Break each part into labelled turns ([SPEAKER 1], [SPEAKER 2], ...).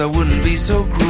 [SPEAKER 1] I wouldn't be so cruel.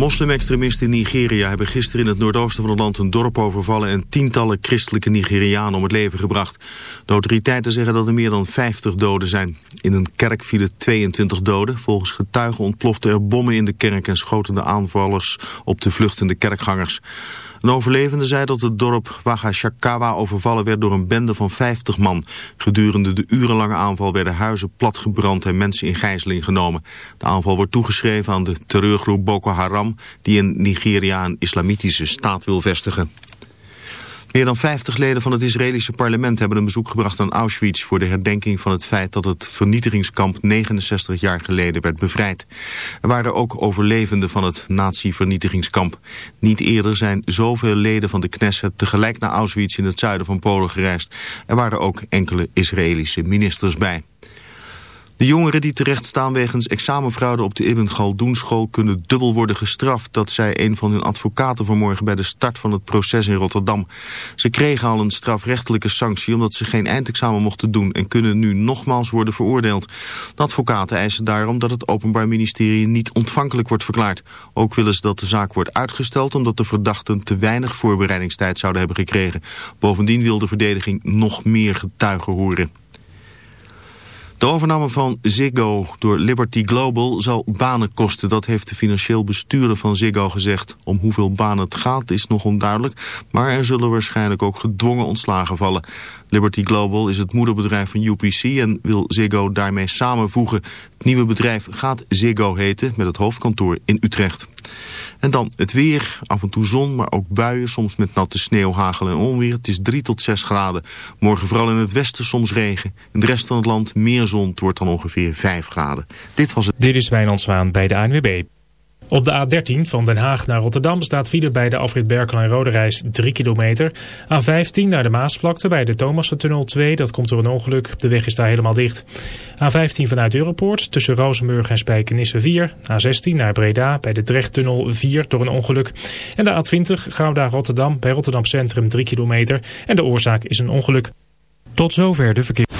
[SPEAKER 2] Moslimextremisten in Nigeria hebben gisteren in het noordoosten van het land een dorp overvallen en tientallen christelijke Nigerianen om het leven gebracht. De autoriteiten zeggen dat er meer dan 50 doden zijn. In een kerk vielen 22 doden. Volgens getuigen ontploften er bommen in de kerk en schoten de aanvallers op de vluchtende kerkgangers. Een overlevende zei dat het dorp Wagashakawa overvallen werd door een bende van 50 man. Gedurende de urenlange aanval werden huizen platgebrand en mensen in gijzeling genomen. De aanval wordt toegeschreven aan de terreurgroep Boko Haram die in Nigeria een islamitische staat wil vestigen. Meer dan 50 leden van het Israëlische parlement hebben een bezoek gebracht aan Auschwitz voor de herdenking van het feit dat het vernietigingskamp 69 jaar geleden werd bevrijd. Er waren ook overlevenden van het nazi-vernietigingskamp. Niet eerder zijn zoveel leden van de Knesset tegelijk naar Auschwitz in het zuiden van Polen gereisd. Er waren ook enkele Israëlische ministers bij. De jongeren die terecht staan wegens examenfraude op de Ibn Galdoen school kunnen dubbel worden gestraft. Dat zei een van hun advocaten vanmorgen bij de start van het proces in Rotterdam. Ze kregen al een strafrechtelijke sanctie omdat ze geen eindexamen mochten doen en kunnen nu nogmaals worden veroordeeld. De advocaten eisen daarom dat het Openbaar Ministerie niet ontvankelijk wordt verklaard. Ook willen ze dat de zaak wordt uitgesteld omdat de verdachten te weinig voorbereidingstijd zouden hebben gekregen. Bovendien wil de verdediging nog meer getuigen horen. De overname van Ziggo door Liberty Global zal banen kosten. Dat heeft de financieel bestuurder van Ziggo gezegd. Om hoeveel banen het gaat is nog onduidelijk. Maar er zullen waarschijnlijk ook gedwongen ontslagen vallen. Liberty Global is het moederbedrijf van UPC en wil Ziggo daarmee samenvoegen. Het nieuwe bedrijf gaat Ziggo heten met het hoofdkantoor in Utrecht. En dan het weer, af en toe zon, maar ook buien, soms met natte sneeuw, hagel en onweer. Het is 3 tot 6 graden. Morgen vooral in het westen soms regen. In de rest van het land meer zon, het wordt dan ongeveer 5 graden. Dit was het.
[SPEAKER 3] Dit is Wijnand Zwaan bij de ANWB. Op de A13 van Den Haag naar Rotterdam staat file bij de afrit Berkel en Roderijs 3 kilometer. A15 naar de Maasvlakte bij de Thomassentunnel 2, dat komt door een ongeluk. De weg is daar helemaal dicht. A15 vanuit Europoort tussen Rozenburg en Spijkenisse 4. A16 naar Breda bij de Drechttunnel 4 door een ongeluk. En de A20 Gouda-Rotterdam bij Rotterdam Centrum 3 kilometer. En de oorzaak is een ongeluk. Tot zover de verkeer.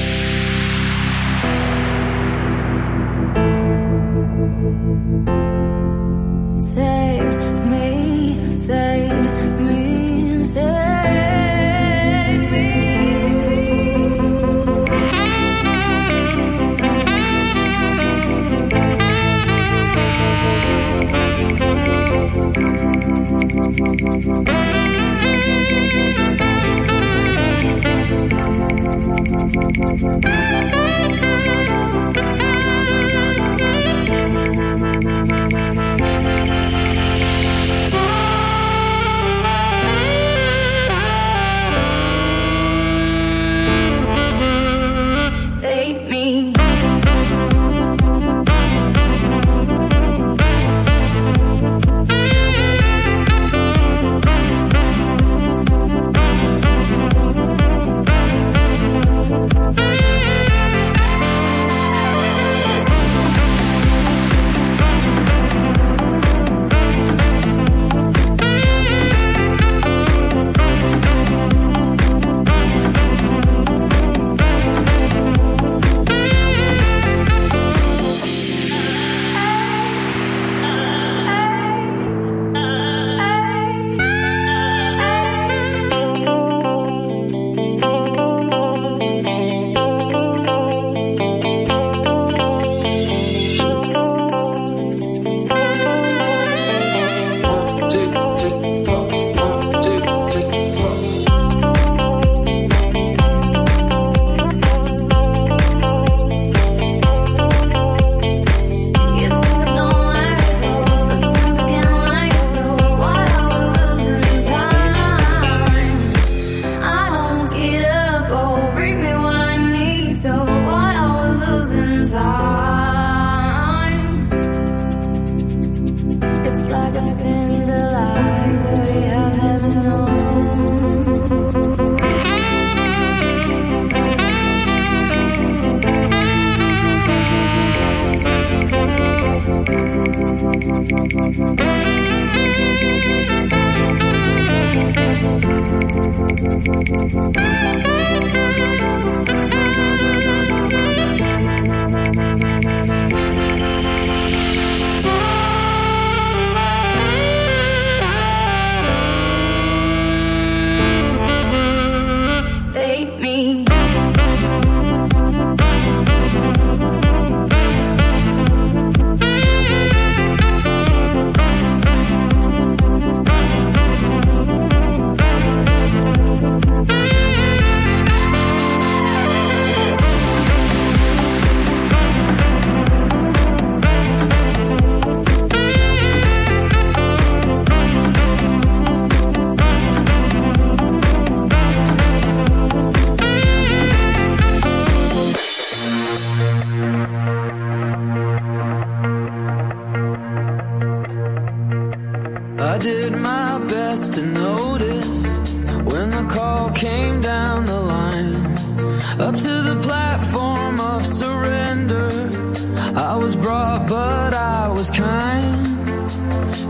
[SPEAKER 4] I
[SPEAKER 5] was brought, but I was kind.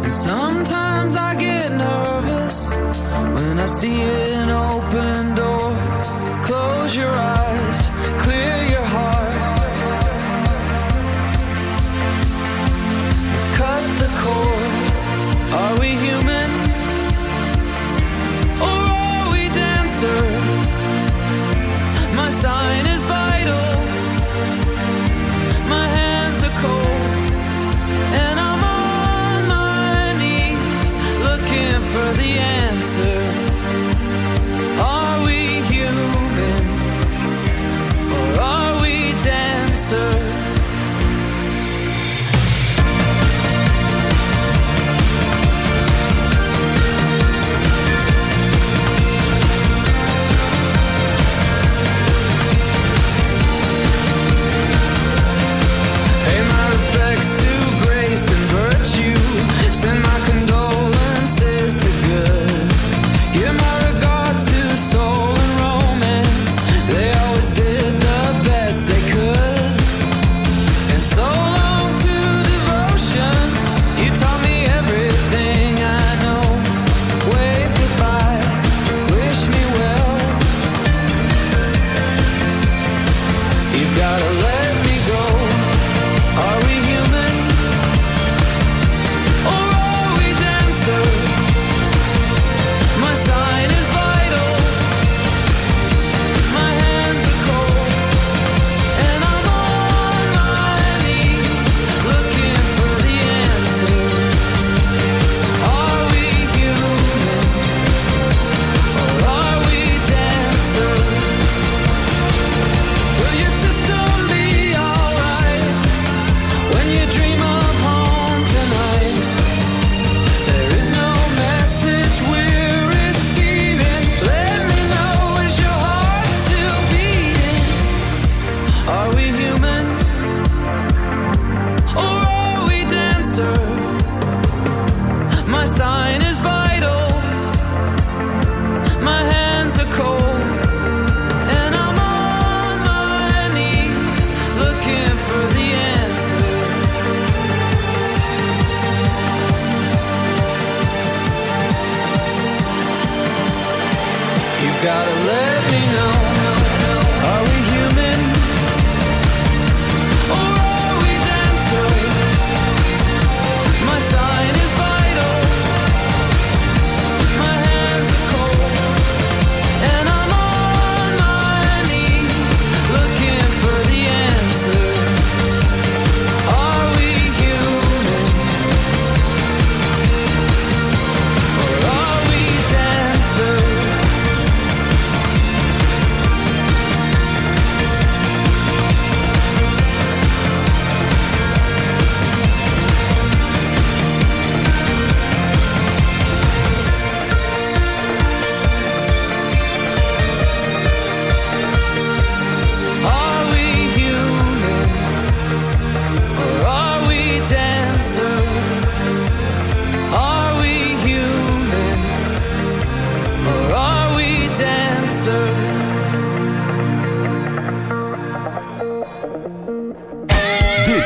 [SPEAKER 5] And sometimes I get nervous when I see an open door. Close your eyes.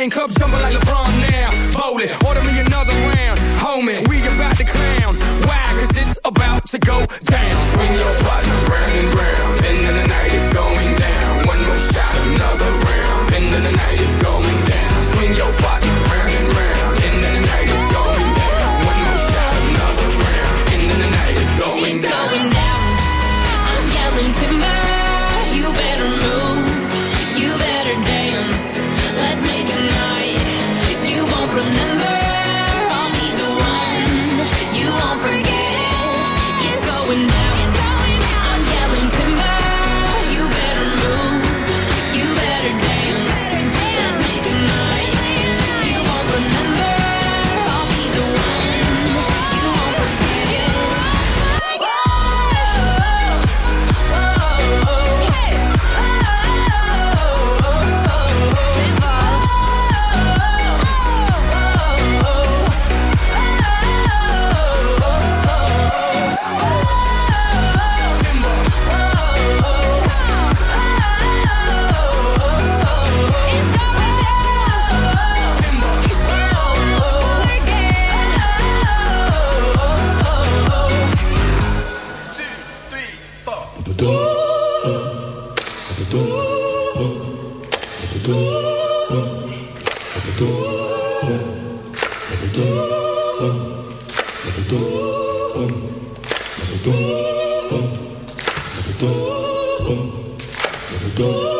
[SPEAKER 6] Lion club jumping like LeBron.
[SPEAKER 7] today.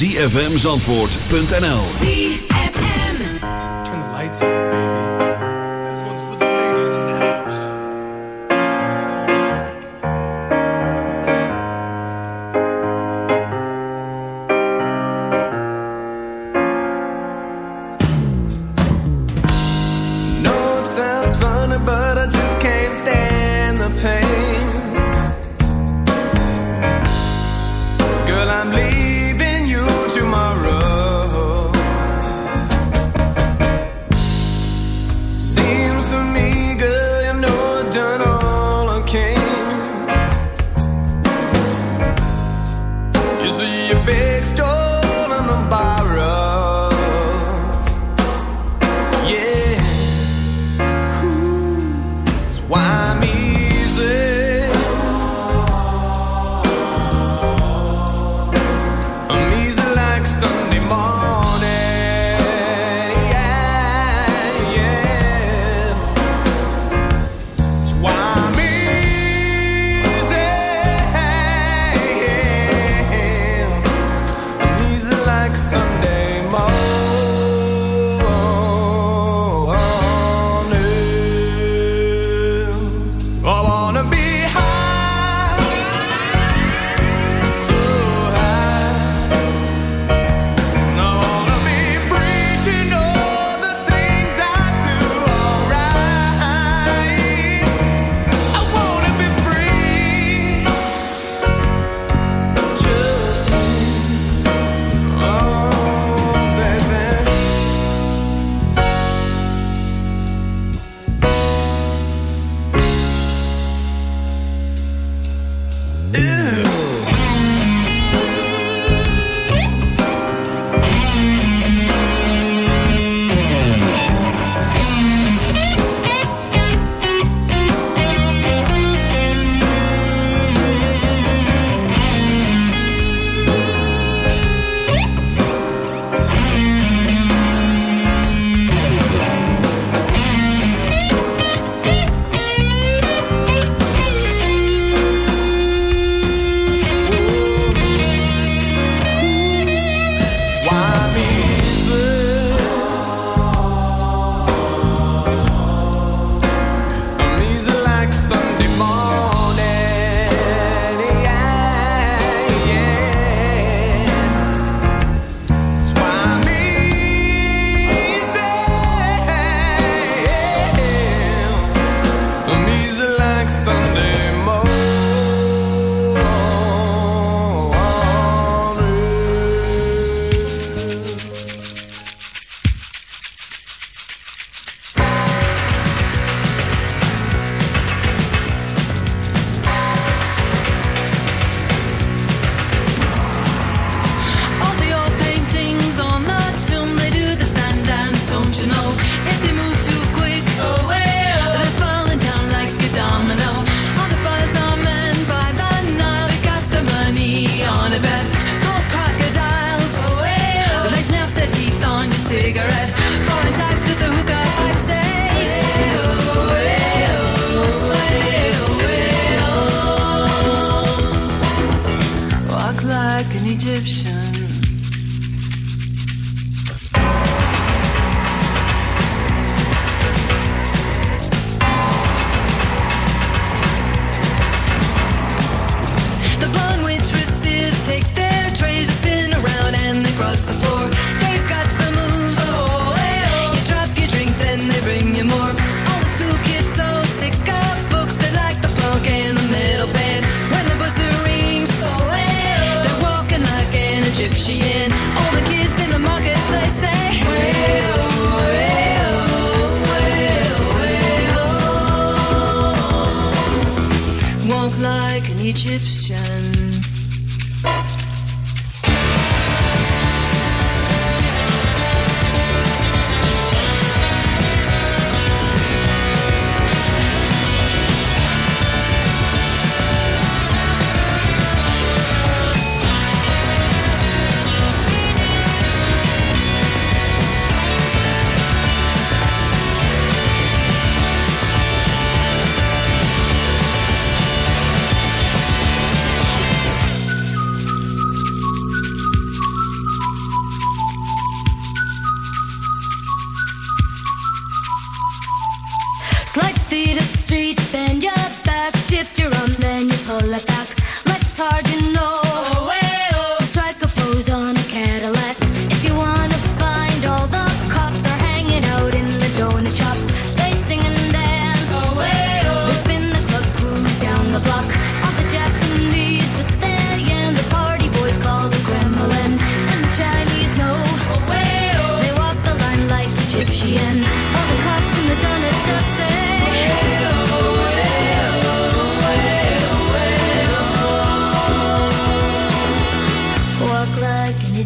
[SPEAKER 8] www.zfmzandvoort.nl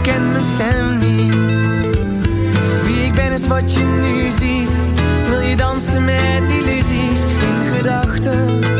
[SPEAKER 5] Ik kent mijn stem niet. Wie ik ben is wat je nu ziet. Wil je dansen met illusies in gedachten?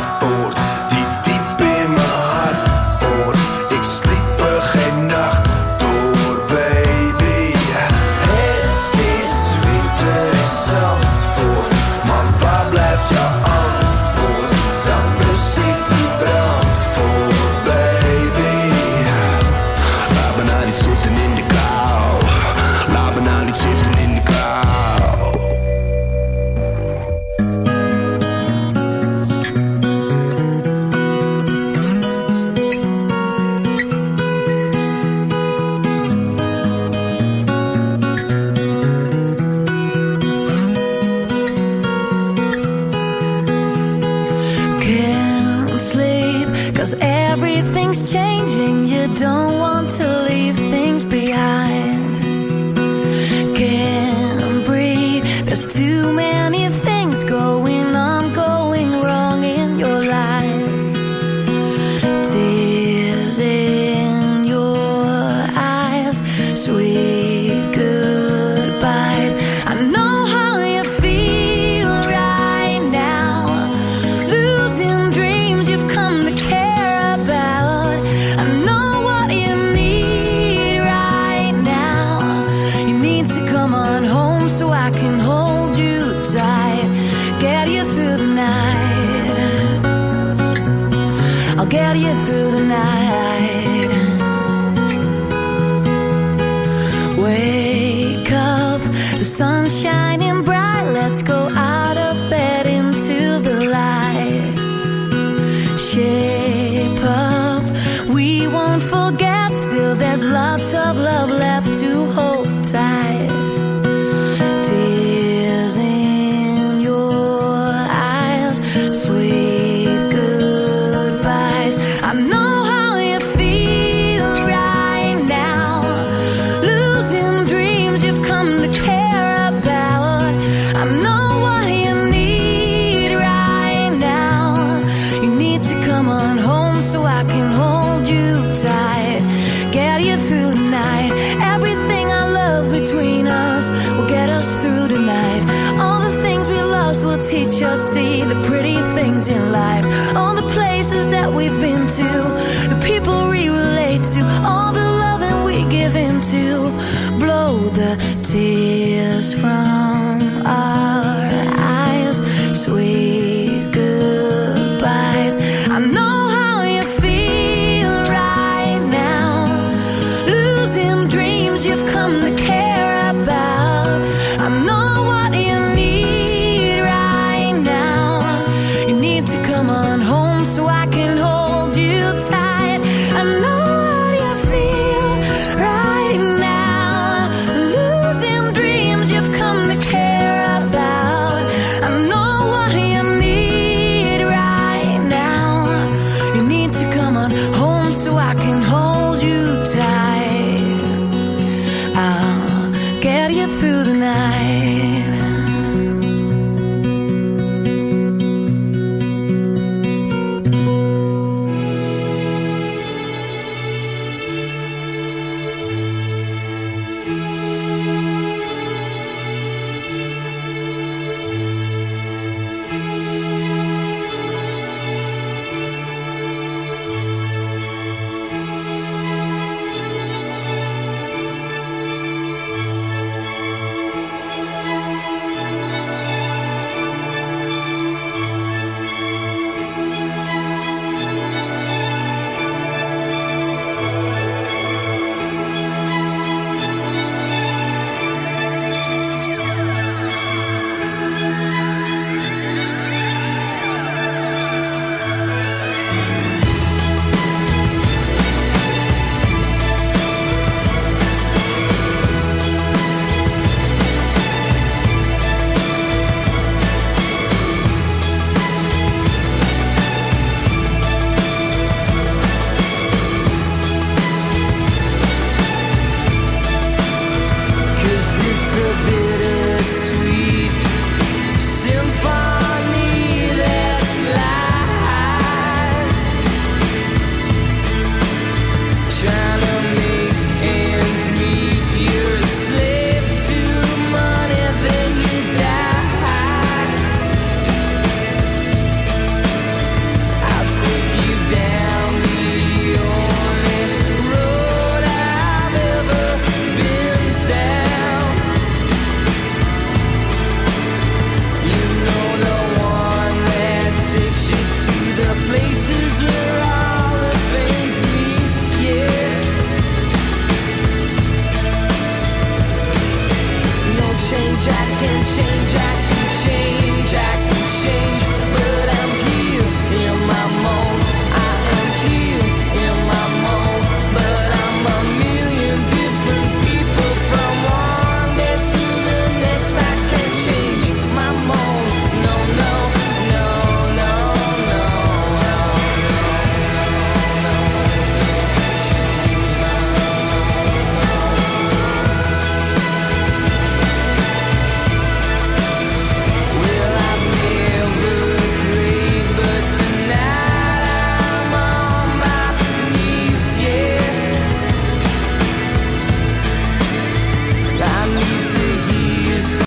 [SPEAKER 9] us see the pretty things in life. All the places that we've been to,